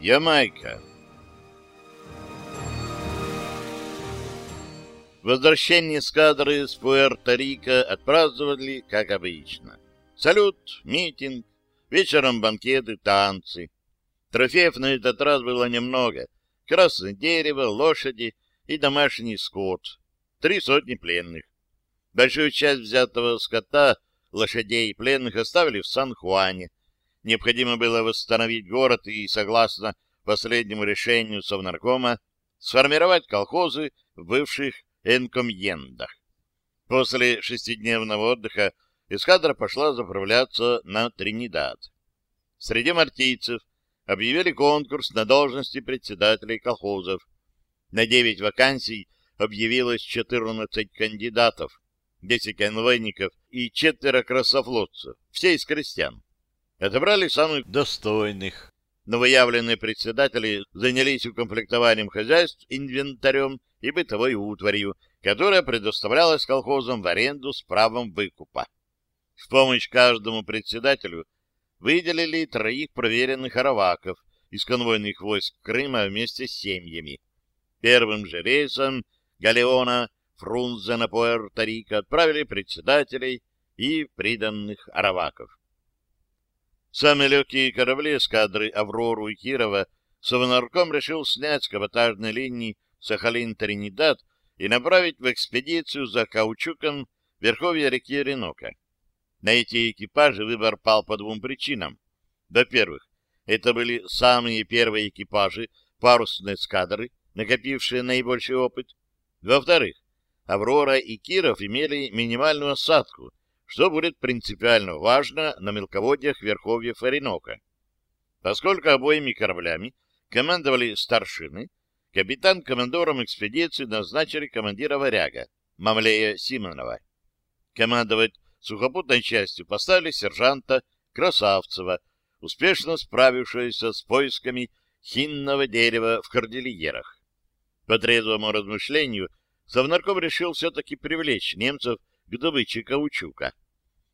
Ямайка. Возвращение эскадры с Пуэрто-Рико отпраздновали, как обычно. Салют, митинг, вечером банкеты, танцы. Трофеев на этот раз было немного. Красное дерево, лошади и домашний скот. Три сотни пленных. Большую часть взятого скота, лошадей и пленных оставили в Сан-Хуане. Необходимо было восстановить город и, согласно последнему решению Совнаркома, сформировать колхозы в бывших энкомьендах. После шестидневного отдыха эскадра пошла заправляться на Тринидад. Среди мартийцев объявили конкурс на должности председателей колхозов. На 9 вакансий объявилось 14 кандидатов, 10 конвойников и четверо красофлотцев, все из крестьян. Отобрали самых достойных. Новоявленные председатели занялись укомплектованием хозяйств инвентарем и бытовой утварью, которая предоставлялась колхозам в аренду с правом выкупа. В помощь каждому председателю выделили троих проверенных араваков из конвойных войск Крыма вместе с семьями. Первым же рейсом Галеона Фрунзе на Пуэрто-Рико отправили председателей и приданных араваков. Самые легкие корабли эскадры «Аврору» и «Кирова» Совнарком решил снять с каботажной линии Сахалин-Тринидад и направить в экспедицию за каучуком верховья реки Ренока. На эти экипажи выбор пал по двум причинам. Во-первых, это были самые первые экипажи парусной эскадры, накопившие наибольший опыт. Во-вторых, «Аврора» и «Киров» имели минимальную осадку, что будет принципиально важно на мелководьях верховья Фаринока. Поскольку обоими кораблями командовали старшины, капитан-командором экспедиции назначили командира «Варяга» Мамлея Симонова. Командовать сухопутной частью поставили сержанта Красавцева, успешно справившегося с поисками хинного дерева в кордильерах. По трезвому размышлению Совнарков решил все-таки привлечь немцев к добыче каучука.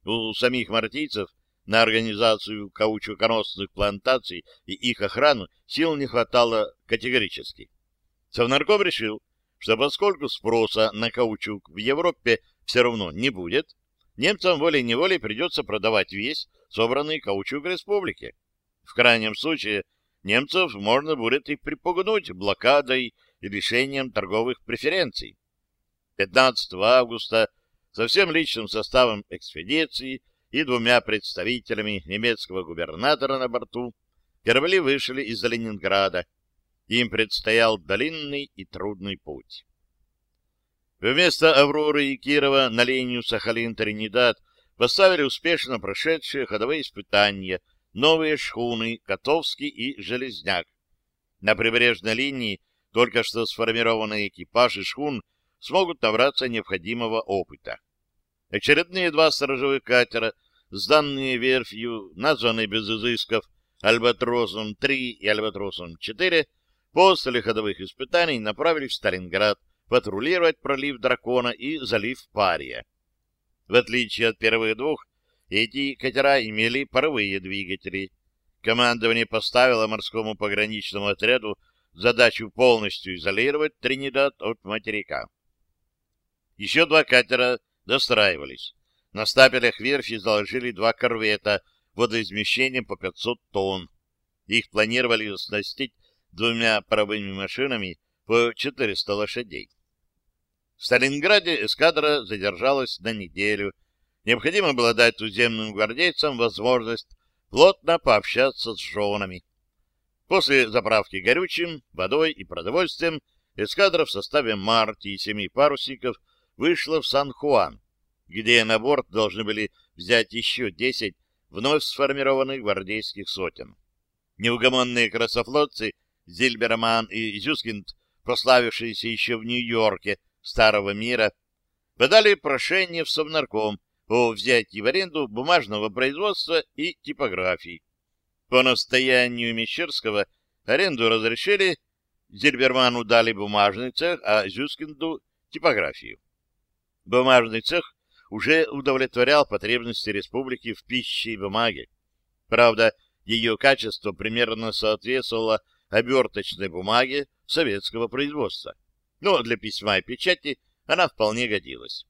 У самих мартийцев на организацию каучуконосных плантаций и их охрану сил не хватало категорически. Совнарком решил, что поскольку спроса на каучук в Европе все равно не будет, немцам волей-неволей придется продавать весь собранный каучук республике. В крайнем случае немцев можно будет и припугнуть блокадой и лишением торговых преференций. 15 августа со всем личным составом экспедиции и двумя представителями немецкого губернатора на борту корабли вышли из Ленинграда. Им предстоял длинный и трудный путь. Вместо «Авроры» и Кирова на линию Сахалин-Тринидад поставили успешно прошедшие ходовые испытания новые шхуны «Котовский» и «Железняк». На прибрежной линии только что сформированные экипажи шхун смогут набраться необходимого опыта. Очередные два сторожевых катера, сданные верфью, названные без изысков Альбатросом-3 и Альбатросом-4, после ходовых испытаний направились в Сталинград патрулировать пролив Дракона и залив Пария. В отличие от первых двух, эти катера имели паровые двигатели. Командование поставило морскому пограничному отряду задачу полностью изолировать Тринидад от материка. Еще два катера достраивались. На стапелях верфи заложили два корвета водоизмещением по 500 тонн. Их планировали оснастить двумя паровыми машинами по 400 лошадей. В Сталинграде эскадра задержалась на неделю. Необходимо было дать туземным гвардейцам возможность плотно пообщаться с женами. После заправки горючим, водой и продовольствием эскадра в составе марти и семи парусников вышла в Сан-Хуан, где на борт должны были взять еще десять вновь сформированных гвардейских сотен. Неугомонные красофлотцы Зильберман и Зюскинд, прославившиеся еще в Нью-Йорке Старого мира, подали прошение в Совнарком о взятии в аренду бумажного производства и типографии. По настоянию Мещерского аренду разрешили, Зильберману дали бумажный цех, а Зюскинду — типографию. Бумажный цех уже удовлетворял потребности республики в пище и бумаге. Правда, ее качество примерно соответствовало оберточной бумаге советского производства. Но для письма и печати она вполне годилась.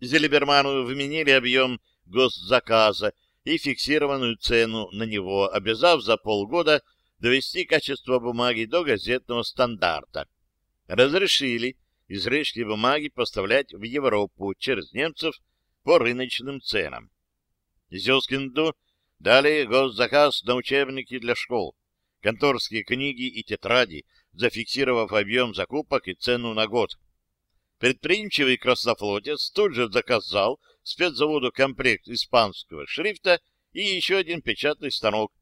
Зелеберману вменили объем госзаказа и фиксированную цену на него, обязав за полгода довести качество бумаги до газетного стандарта. Разрешили излишки бумаги поставлять в Европу через немцев по рыночным ценам. Зюскинду дали госзаказ на учебники для школ, конторские книги и тетради, зафиксировав объем закупок и цену на год. Предприимчивый краснофлотец тут же заказал спецзаводу комплект испанского шрифта и еще один печатный станок,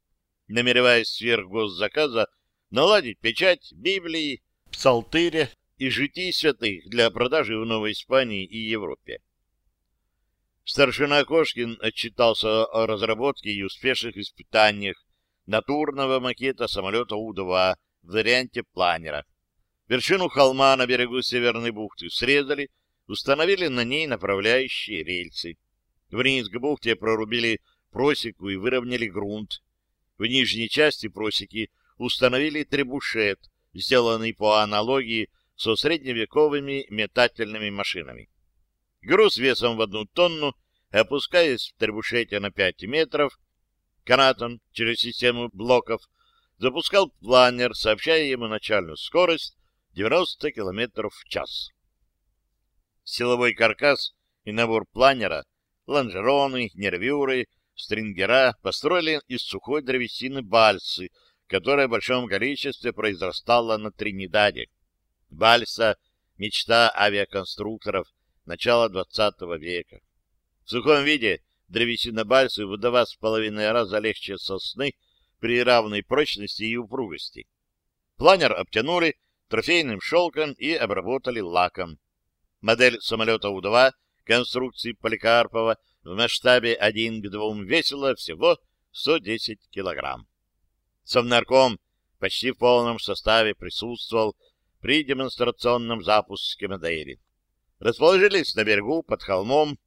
намереваясь сверх госзаказа наладить печать Библии, Псалтыря и житий святых для продажи в Новой Испании и Европе. Старшина Кошкин отчитался о разработке и успешных испытаниях натурного макета самолета У-2 в варианте планера. Вершину холма на берегу Северной бухты срезали, установили на ней направляющие рельсы. Вниз к бухте прорубили просеку и выровняли грунт. В нижней части просеки установили требушет, сделанный по аналогии со средневековыми метательными машинами. Груз весом в одну тонну, опускаясь в требушете на 5 метров, канатом через систему блоков запускал планер, сообщая ему начальную скорость 90 км в час. Силовой каркас и набор планера, лонжероны, нервюры, стрингера построили из сухой древесины бальсы, которая в большом количестве произрастала на Тринидаде. Бальса — мечта авиаконструкторов начала XX века. В сухом виде древесина бальсы в два с половиной раза легче сосны при равной прочности и упругости. Планер обтянули трофейным шелком и обработали лаком. Модель самолета У-2 конструкции Поликарпова в масштабе 1 к 2 весила всего 110 килограмм. Совнарком почти в полном составе присутствовал при демонстрационном запуске модели. Расположились на берегу под холмом.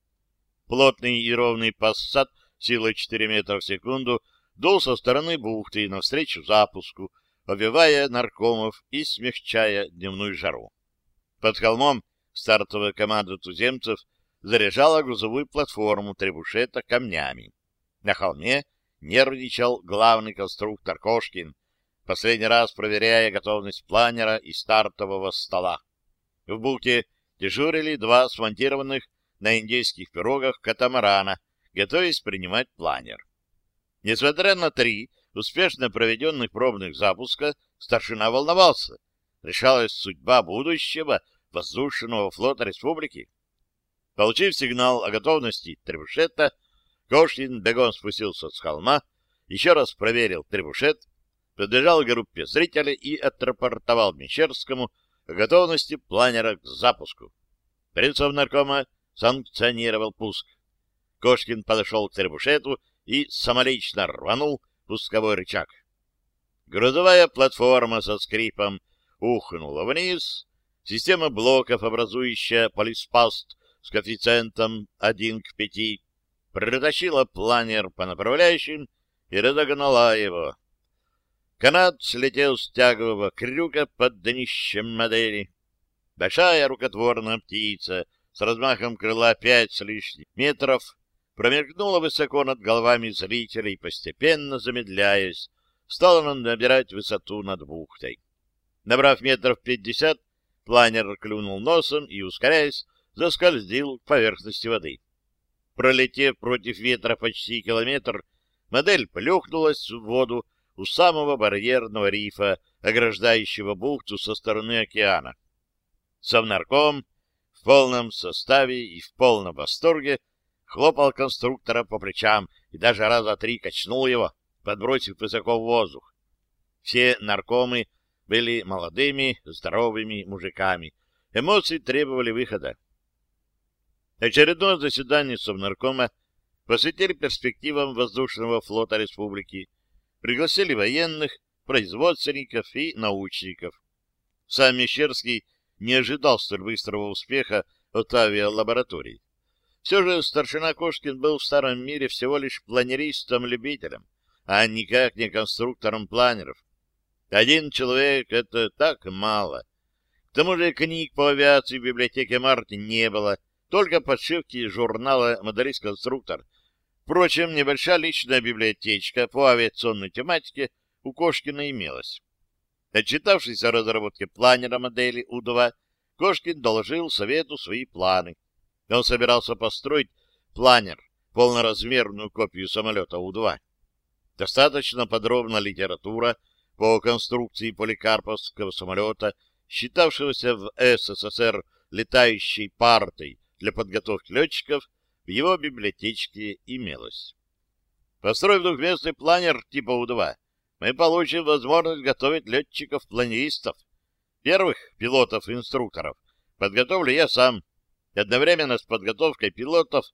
Плотный и ровный пассат силой 4 метра в секунду дул со стороны бухты навстречу запуску, обвивая наркомов и смягчая дневную жару. Под холмом стартовая команда туземцев заряжала грузовую платформу требушета камнями. На холме нервничал главный конструктор Кошкин, последний раз проверяя готовность планера и стартового стола. В бухте дежурили два смонтированных на индейских пирогах катамарана, готовясь принимать планер. Несмотря на три успешно проведенных пробных запуска, старшина волновался. Решалась судьба будущего воздушного флота республики. Получив сигнал о готовности требушета, Кошкин бегом спустился с холма, еще раз проверил требушет, подбежал к группе зрителей и отрапортовал Мещерскому о готовности планера к запуску. Принцов наркома санкционировал пуск. Кошкин подошел к требушету и самолично рванул пусковой рычаг. Грузовая платформа со скрипом ухнула вниз, система блоков, образующая полиспаст с коэффициентом 1 к 5, протащила планер по направляющим и разогнала его. Канат слетел с тягового крюка под днищем модели. Большая рукотворная птица с размахом крыла пять с лишним метров промелькнула высоко над головами зрителей, постепенно замедляясь, стала набирать высоту над бухтой. Набрав метров пятьдесят, планер клюнул носом и, ускоряясь, заскользил к поверхности воды. Пролетев против ветра почти километр, модель плюхнулась в воду у самого барьерного рифа, ограждающего бухту со стороны океана. Совнарком в полном составе и в полном восторге хлопал конструктора по плечам и даже раза три качнул его, подбросив высоко в воздух. Все наркомы были молодыми, здоровыми мужиками. Эмоции требовали выхода. Очередное заседание Совнаркома посвятили перспективам воздушного флота республики, пригласили военных, производственников и научников. Сам Мещерский не ожидал столь быстрого успеха от авиалабораторий. Все же старшина Кошкин был в старом мире всего лишь планеристом-любителем, а никак не конструктором планеров. Один человек — это так мало. К тому же книг по авиации в библиотеке Марти не было, только подшивки журнала «Моделист-конструктор». Впрочем, небольшая личная библиотечка по авиационной тематике у Кошкина имелась. Отчитавшись о разработке планера модели У-2, Кошкин доложил совету свои планы. Он собирался построить планер, полноразмерную копию самолета У-2. Достаточно подробна литература по конструкции поликарповского самолета, считавшегося в СССР летающей партой для подготовки летчиков, в его библиотечке имелось. Построив двухместный планер типа У-2, мы получим возможность готовить летчиков-планеристов. Первых пилотов-инструкторов подготовлю я сам. Одновременно с подготовкой пилотов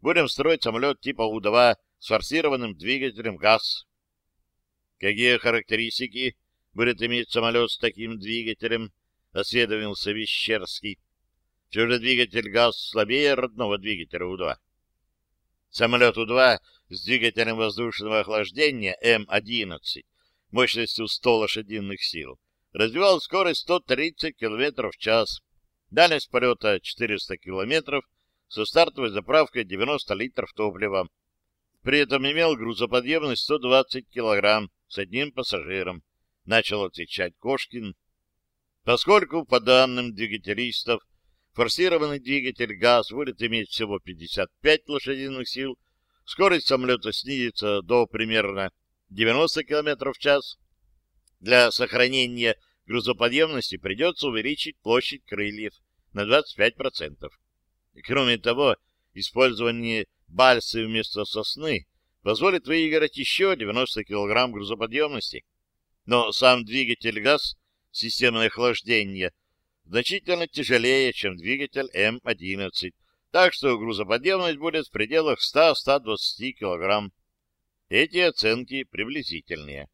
будем строить самолет типа У-2 с форсированным двигателем ГАЗ. Какие характеристики будет иметь самолет с таким двигателем? Осведомился Вещерский. Все же двигатель ГАЗ слабее родного двигателя У-2. Самолет У-2 с двигателем воздушного охлаждения М-11 мощностью 100 лошадиных сил развивал скорость 130 км в час, дальность полета 400 км со стартовой заправкой 90 литров топлива. При этом имел грузоподъемность 120 кг с одним пассажиром, начал отвечать Кошкин. Поскольку, по данным двигателистов, форсированный двигатель ГАЗ будет иметь всего 55 лошадиных сил, скорость самолета снизится до примерно 90 км в час. Для сохранения грузоподъемности придется увеличить площадь крыльев на 25%. И, кроме того, использование бальсы вместо сосны позволит выиграть еще 90 кг грузоподъемности. Но сам двигатель ГАЗ системой охлаждения значительно тяжелее, чем двигатель М-11, так что грузоподъемность будет в пределах 100-120 кг. Эти оценки приблизительные.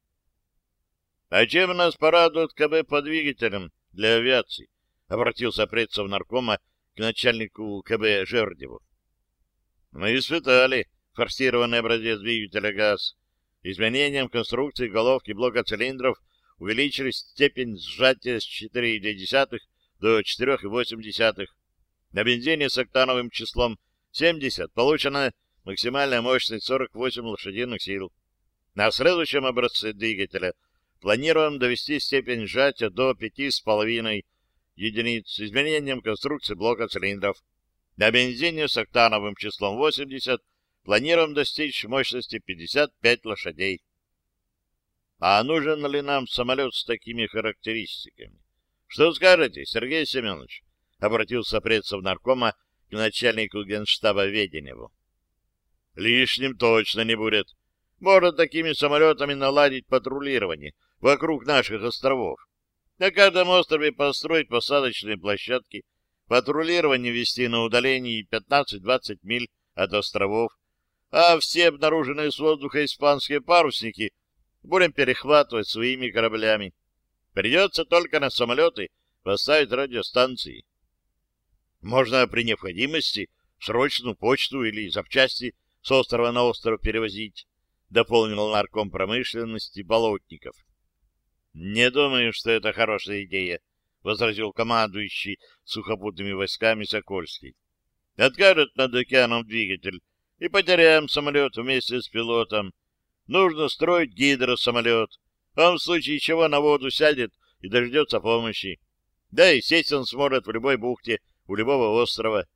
А чем нас порадует КБ по двигателям для авиации? Обратился предсов наркома к начальнику КБ Жердеву. Мы испытали форсированный образец двигателя ГАЗ. Изменением конструкции головки блока цилиндров увеличились степень сжатия с 4,2 до 4,8. На бензине с октановым числом 70 получена максимальная мощность 48 лошадиных сил. На следующем образце двигателя планируем довести степень сжатия до 5,5 единиц с изменением конструкции блока цилиндров. На бензине с октановым числом 80 планируем достичь мощности 55 лошадей. А нужен ли нам самолет с такими характеристиками? Что скажете, Сергей Семенович? Обратился предсов наркома к начальнику генштаба Веденеву. Лишним точно не будет. Можно такими самолетами наладить патрулирование вокруг наших островов. На каждом острове построить посадочные площадки, патрулирование вести на удалении 15-20 миль от островов, а все обнаруженные с воздуха испанские парусники будем перехватывать своими кораблями. Придется только на самолеты поставить радиостанции. Можно при необходимости срочную почту или запчасти с острова на остров перевозить, дополнил нарком промышленности Болотников. Не думаю, что это хорошая идея, возразил командующий сухопутными войсками Сокольский. Откажет над океаном двигатель, и потеряем самолет вместе с пилотом. Нужно строить гидросамолет. Он в случае чего на воду сядет и дождется помощи. Да и сесть он сможет в любой бухте, у любого острова.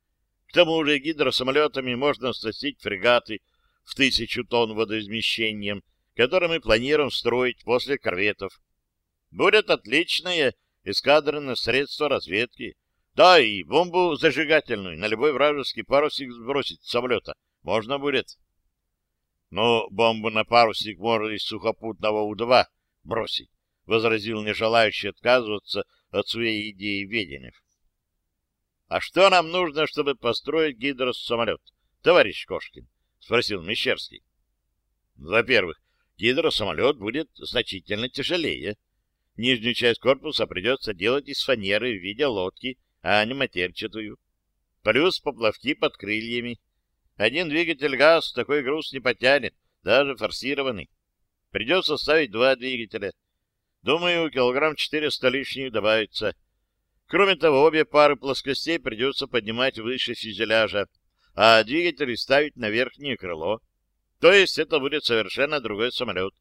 К тому же гидросамолетами можно сносить фрегаты в тысячу тонн водоизмещением, которые мы планируем строить после корветов. Будет отличное эскадренное средство разведки. Да, и бомбу зажигательную на любой вражеский парусик сбросить с самолета можно будет. Но бомбу на парусик можно из сухопутного У-2 бросить, — возразил не желающий отказываться от своей идеи Веденев. — А что нам нужно, чтобы построить гидросамолет, товарищ Кошкин? — спросил Мещерский. — Во-первых, гидросамолет будет значительно тяжелее. Нижнюю часть корпуса придется делать из фанеры в виде лодки, а не матерчатую. Плюс поплавки под крыльями. Один двигатель ГАЗ такой груз не потянет, даже форсированный. Придется ставить два двигателя. Думаю, килограмм 400 лишних добавится. Кроме того, обе пары плоскостей придется поднимать выше фюзеляжа, а двигатели ставить на верхнее крыло. То есть это будет совершенно другой самолет,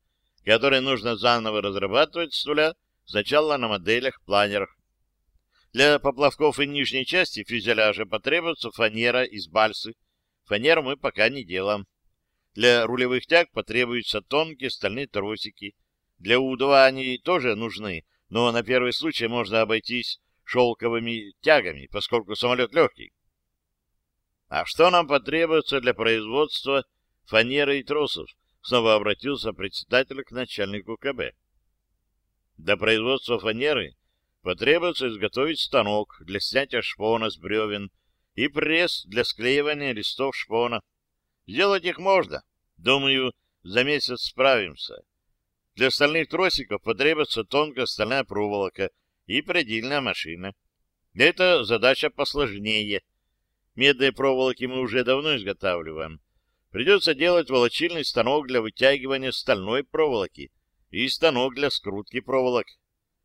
который нужно заново разрабатывать с нуля сначала на моделях-планерах. Для поплавков и нижней части фюзеляжа потребуется фанера из бальсы. Фанеру мы пока не делаем. Для рулевых тяг потребуются тонкие стальные тросики. Для У-2 они тоже нужны, но на первый случай можно обойтись шелковыми тягами, поскольку самолет легкий. А что нам потребуется для производства фанеры и тросов? Снова обратился председатель к начальнику КБ. Для производства фанеры потребуется изготовить станок для снятия шпона с бревен и пресс для склеивания листов шпона. Сделать их можно. Думаю, за месяц справимся. Для остальных тросиков потребуется тонкая стальная проволока и предельная машина. Это задача посложнее. Медные проволоки мы уже давно изготавливаем. Придется делать волочильный станок для вытягивания стальной проволоки и станок для скрутки проволок.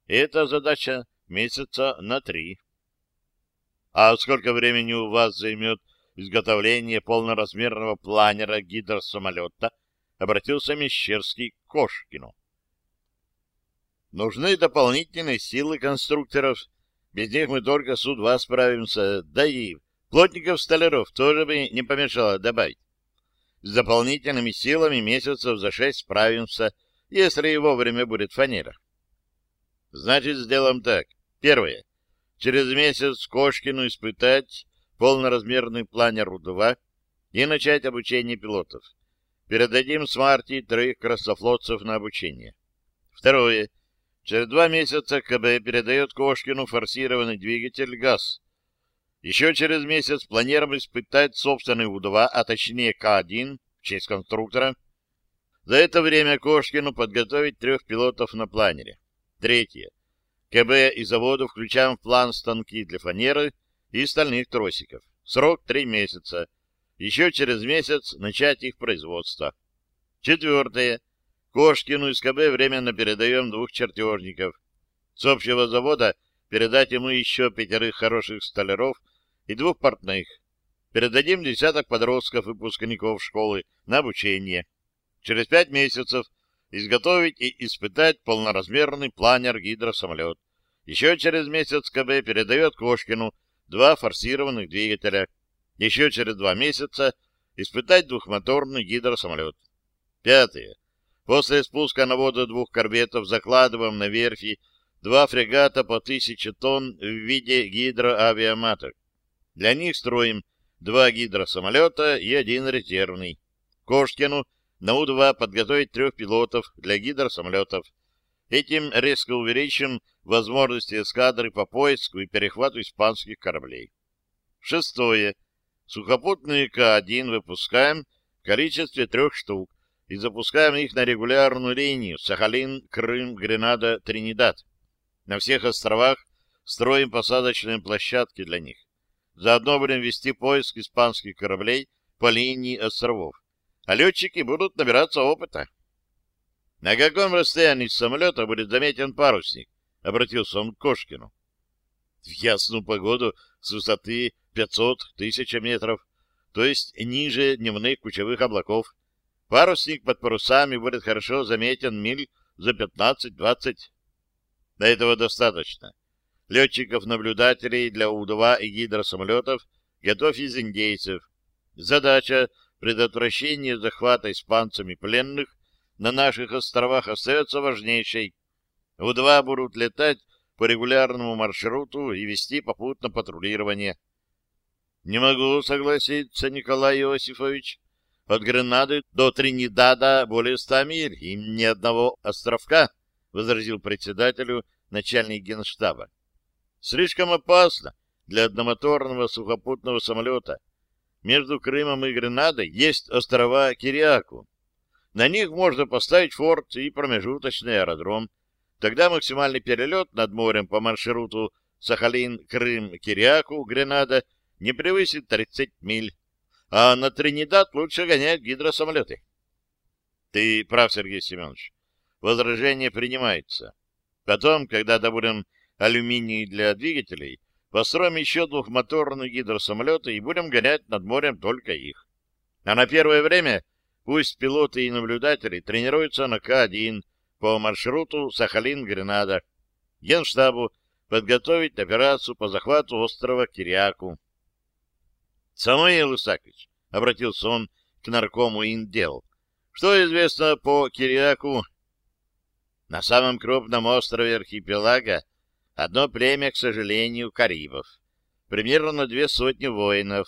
Это задача месяца на три. А сколько времени у вас займет изготовление полноразмерного планера гидросамолета? Обратился Мещерский к Кошкину. Нужны дополнительные силы конструкторов. Без них мы только Су-2 справимся. Да и плотников-столяров тоже бы не помешало добавить. С дополнительными силами месяцев за шесть справимся, если и вовремя будет фанера. Значит, сделаем так. Первое. Через месяц Кошкину испытать полноразмерный планер У-2 и начать обучение пилотов. Передадим Смарти троих красофлотцев на обучение. Второе. Через два месяца КБ передает Кошкину форсированный двигатель ГАЗ. Еще через месяц планируем испытать собственный У-2, а точнее К-1 в честь конструктора. За это время Кошкину подготовить трех пилотов на планере. Третье. КБ и заводу включаем в план станки для фанеры и стальных тросиков. Срок три месяца. Еще через месяц начать их производство. Четвертое. Кошкину из КБ временно передаем двух чертежников. С общего завода передать ему еще пятерых хороших столяров и двух портных. Передадим десяток подростков выпускников школы на обучение. Через пять месяцев изготовить и испытать полноразмерный планер-гидросамолет. Еще через месяц КБ передает Кошкину два форсированных двигателя. Еще через два месяца испытать двухмоторный гидросамолет. Пятое. После спуска на воду двух корветов закладываем на верфи два фрегата по тысяче тонн в виде гидроавиаматок. Для них строим два гидросамолета и один резервный. Кошкину на У-2 подготовить трех пилотов для гидросамолетов. Этим резко увеличим возможности эскадры по поиску и перехвату испанских кораблей. Шестое. Сухопутные К-1 выпускаем в количестве трех штук и запускаем их на регулярную линию Сахалин, Крым, Гренада, Тринидад. На всех островах строим посадочные площадки для них. Заодно будем вести поиск испанских кораблей по линии островов. А летчики будут набираться опыта. — На каком расстоянии с самолета будет заметен парусник? — обратился он к Кошкину. — В ясную погоду с высоты 500-1000 метров, то есть ниже дневных кучевых облаков. Парусник под парусами будет хорошо заметен миль за 15-20. До этого достаточно. Летчиков-наблюдателей для У-2 и гидросамолетов готовь из индейцев. Задача предотвращение захвата испанцами пленных на наших островах остается важнейшей. У-2 будут летать по регулярному маршруту и вести попутно патрулирование. Не могу согласиться, Николай Иосифович. От Гренады до Тринидада более ста миль и ни одного островка, — возразил председателю начальник генштаба. Слишком опасно для одномоторного сухопутного самолета. Между Крымом и Гренадой есть острова Кириаку. На них можно поставить форт и промежуточный аэродром. Тогда максимальный перелет над морем по маршруту Сахалин, Крым, Кириаку, Гренада не превысит 30 миль. А на Тринидад лучше гонять гидросамолеты. Ты прав, Сергей Семенович. Возражение принимается. Потом, когда добудем алюминий для двигателей, построим еще двухмоторные гидросамолеты и будем гонять над морем только их. А на первое время пусть пилоты и наблюдатели тренируются на К-1 по маршруту Сахалин-Гренада. Генштабу подготовить операцию по захвату острова Кириаку. Самуил Исакович, — обратился он к наркому Индел, — что известно по Кириаку? На самом крупном острове архипелага одно племя, к сожалению, карибов. Примерно две сотни воинов.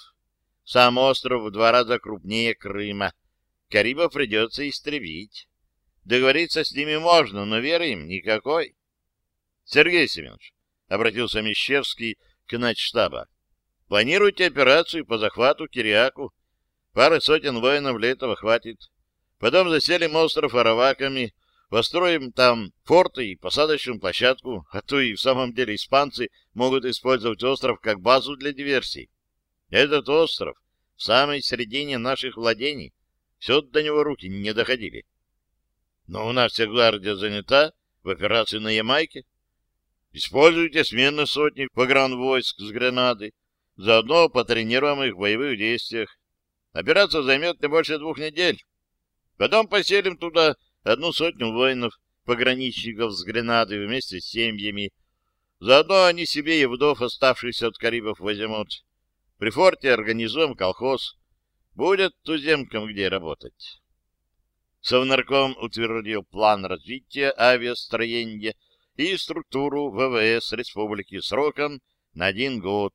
Сам остров в два раза крупнее Крыма. Карибов придется истребить. Договориться с ними можно, но веры им никакой. Сергей Семенович, — обратился Мещерский к начштаба, — планируйте операцию по захвату Кириаку. Пары сотен воинов для этого хватит. Потом заселим остров араваками, построим там форты и посадочную площадку, а то и в самом деле испанцы могут использовать остров как базу для диверсий. Этот остров в самой середине наших владений. Все до него руки не доходили. Но у нас вся гвардия занята в операции на Ямайке. Используйте смены сотни погранвойск с гранаты. Заодно потренируем их в боевых действиях. Операция займет не больше двух недель. Потом поселим туда одну сотню воинов, пограничников с гранаты вместе с семьями. Заодно они себе и вдов, оставшихся от Карибов, возьмут. При форте организуем колхоз. Будет туземкам где работать. Совнарком утвердил план развития авиастроения и структуру ВВС Республики сроком на один год.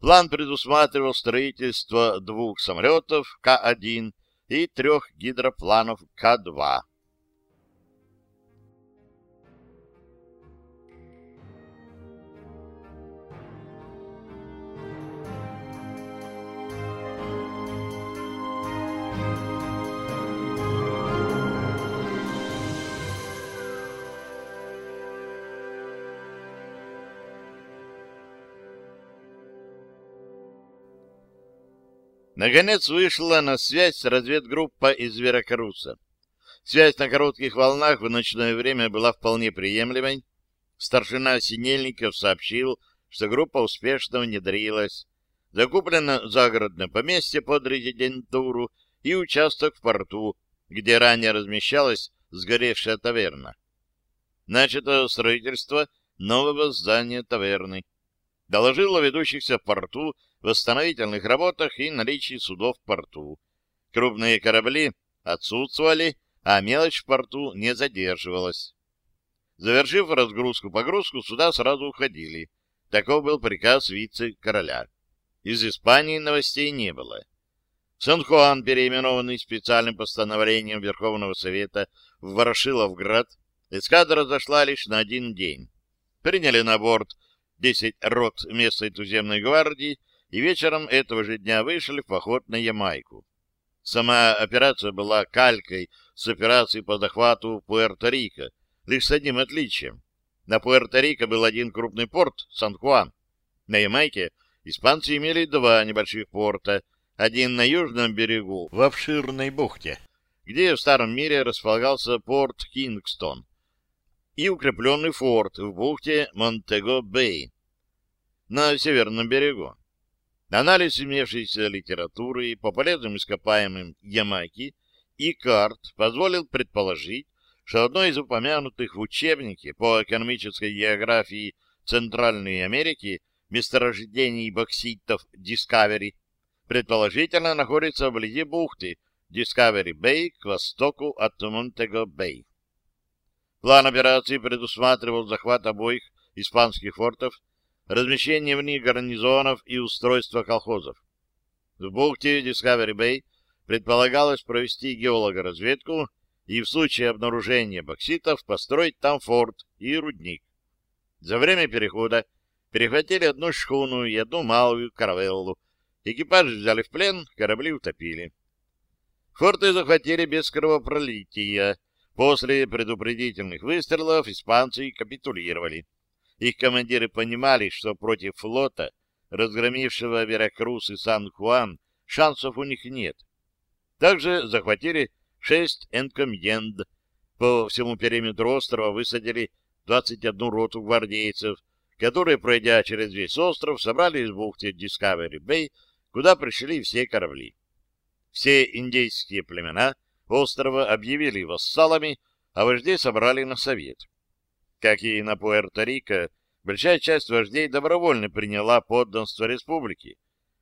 План предусматривал строительство двух самолетов К-1 и трех гидропланов К-2. Наконец вышла на связь разведгруппа из Веракруса. Связь на коротких волнах в ночное время была вполне приемлемой. Старшина Синельников сообщил, что группа успешно внедрилась. Закуплено загородное поместье под резидентуру и участок в порту, где ранее размещалась сгоревшая таверна. Начато строительство нового здания таверны. Доложил о ведущихся в порту восстановительных работах и наличии судов в порту. Крупные корабли отсутствовали, а мелочь в порту не задерживалась. Завершив разгрузку-погрузку, суда сразу уходили. Таков был приказ вице-короля. Из Испании новостей не было. Сан-Хуан, переименованный специальным постановлением Верховного Совета в Ворошиловград, эскадра зашла лишь на один день. Приняли на борт 10 рот местной туземной гвардии и вечером этого же дня вышли в поход на Ямайку. Сама операция была калькой с операцией по захвату Пуэрто-Рико, лишь с одним отличием. На Пуэрто-Рико был один крупный порт — Сан-Хуан. На Ямайке испанцы имели два небольших порта, один на южном берегу, в обширной бухте, где в старом мире располагался порт Кингстон, и укрепленный форт в бухте Монтего-Бэй на северном берегу. Анализ имевшейся литературы по полезным ископаемым Ямайки и карт позволил предположить, что одно из упомянутых в учебнике по экономической географии Центральной Америки месторождений бокситов Discovery предположительно находится вблизи бухты Discovery Bay к востоку от Монтего Бэй. План операции предусматривал захват обоих испанских фортов размещение в них гарнизонов и устройство колхозов. В бухте Discovery Bay предполагалось провести геологоразведку и в случае обнаружения бокситов построить там форт и рудник. За время перехода перехватили одну шхуну и одну малую каравеллу. Экипаж взяли в плен, корабли утопили. Форты захватили без кровопролития. После предупредительных выстрелов испанцы капитулировали. Их командиры понимали, что против флота, разгромившего Веракрус и Сан-Хуан, шансов у них нет. Также захватили шесть энкомьенд. По всему периметру острова высадили 21 роту гвардейцев, которые, пройдя через весь остров, собрались в бухте Discovery Bay, куда пришли все корабли. Все индейские племена острова объявили вассалами, а вождей собрали на совет. Как и на Пуэрто-Рико, большая часть вождей добровольно приняла подданство республики,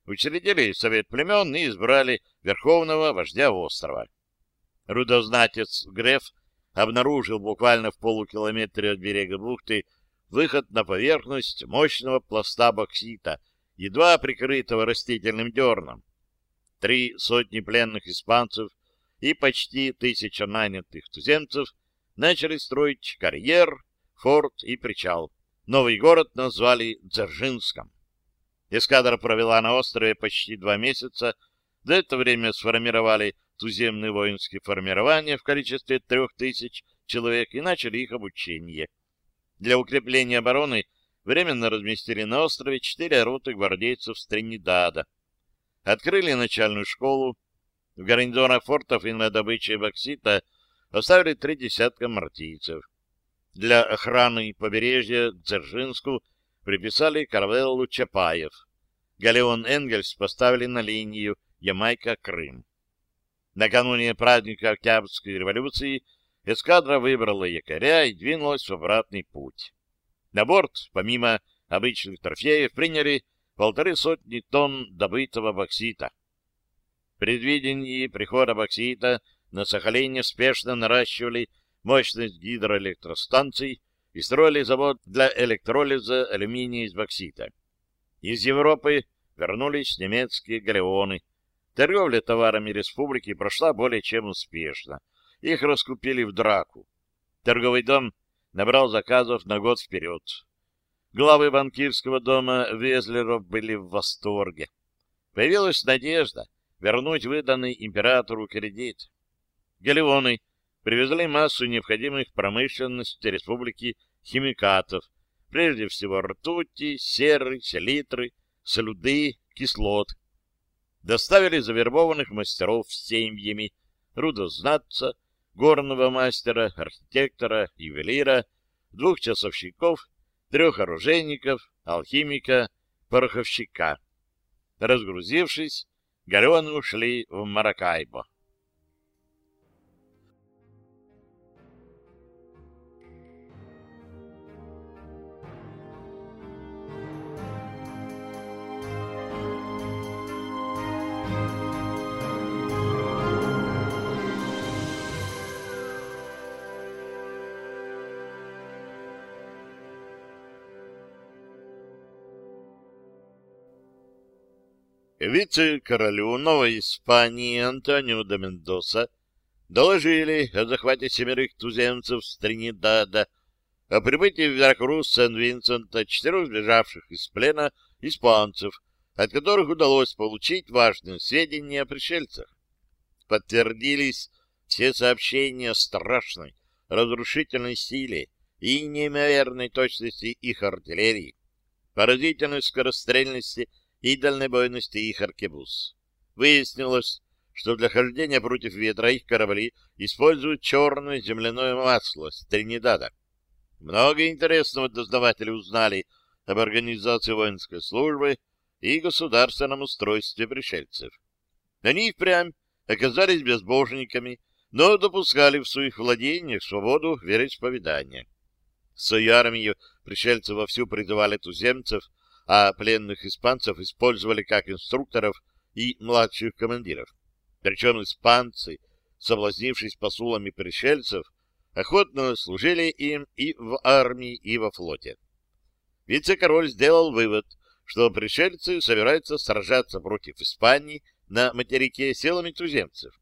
учредили совет племен и избрали верховного вождя острова. Рудознатец Греф обнаружил буквально в полукилометре от берега бухты выход на поверхность мощного пласта боксита, едва прикрытого растительным дерном. Три сотни пленных испанцев и почти тысяча нанятых туземцев начали строить карьер, форт и причал. Новый город назвали Дзержинском. Эскадра провела на острове почти два месяца. За это время сформировали туземные воинские формирования в количестве трех тысяч человек и начали их обучение. Для укрепления обороны временно разместили на острове четыре роты гвардейцев с Тринидада. Открыли начальную школу. В гарнизонах фортов и на добыче боксита оставили три десятка мартийцев. Для охраны побережья Дзержинску приписали Карвеллу Чапаев. Галеон Энгельс поставили на линию Ямайка-Крым. Накануне праздника Октябрьской революции эскадра выбрала якоря и двинулась в обратный путь. На борт, помимо обычных трофеев, приняли полторы сотни тонн добытого боксита. В предвидении прихода боксита на Сахалине спешно наращивали мощность гидроэлектростанций и строили завод для электролиза алюминия из боксита. Из Европы вернулись немецкие галеоны — Торговля товарами республики прошла более чем успешно. Их раскупили в драку. Торговый дом набрал заказов на год вперед. Главы банкирского дома Везлеров были в восторге. Появилась надежда вернуть выданный императору кредит. Галеоны привезли массу необходимых промышленности республики химикатов, прежде всего ртути, серы, селитры, слюды, кислот, доставили завербованных мастеров с семьями, рудознатца, горного мастера, архитектора, ювелира, двух часовщиков, трех оружейников, алхимика, пороховщика. Разгрузившись, галеоны ушли в Маракайбо. Вице-королю Новой Испании Антонио де Мендоса доложили о захвате семерых туземцев с Тринидада, о прибытии в Веракрус Сен-Винсента четырех сбежавших из плена испанцев, от которых удалось получить важные сведения о пришельцах. Подтвердились все сообщения о страшной, разрушительной силе и неимоверной точности их артиллерии, поразительной скорострельности и дальнобойности их аркебуз. Выяснилось, что для хождения против ветра их корабли используют черное земляное масло с Тринидада. Много интересного дознаватели узнали об организации воинской службы и государственном устройстве пришельцев. Они впрямь оказались безбожниками, но допускали в своих владениях свободу вероисповедания. Свою армию пришельцы вовсю призывали туземцев а пленных испанцев использовали как инструкторов и младших командиров. Причем испанцы, соблазнившись посулами пришельцев, охотно служили им и в армии, и во флоте. Вице-король сделал вывод, что пришельцы собираются сражаться против Испании на материке силами туземцев.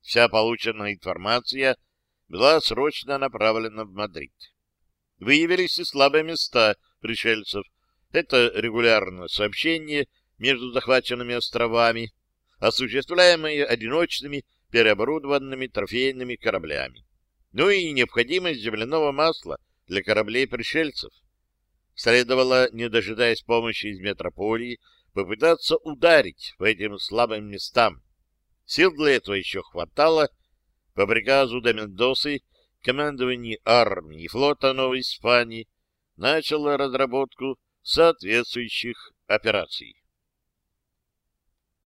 Вся полученная информация была срочно направлена в Мадрид. Выявились и слабые места пришельцев, это регулярное сообщение между захваченными островами, осуществляемое одиночными переоборудованными трофейными кораблями. Ну и необходимость земляного масла для кораблей пришельцев. Следовало, не дожидаясь помощи из метрополии, попытаться ударить по этим слабым местам. Сил для этого еще хватало. По приказу до командование армии и флота Новой Испании начало разработку соответствующих операций.